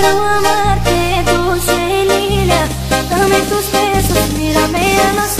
quiero amarte dulce niña, Dame tus besos, mírame a los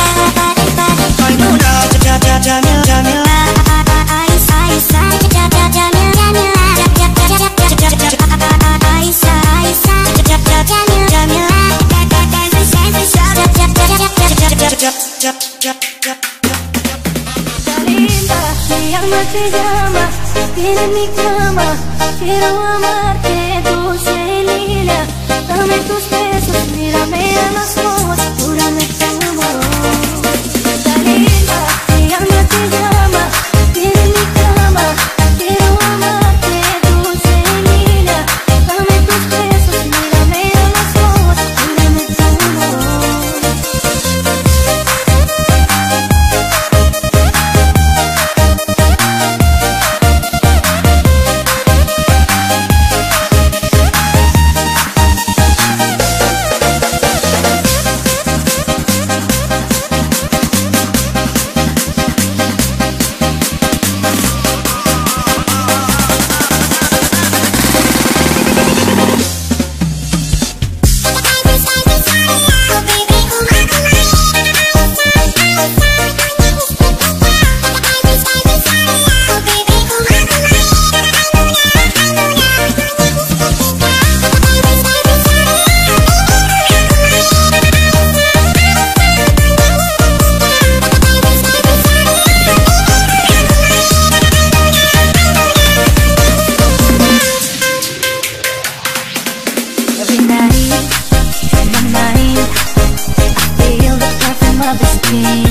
te llama, tiene mi cama, quiero amarte. You.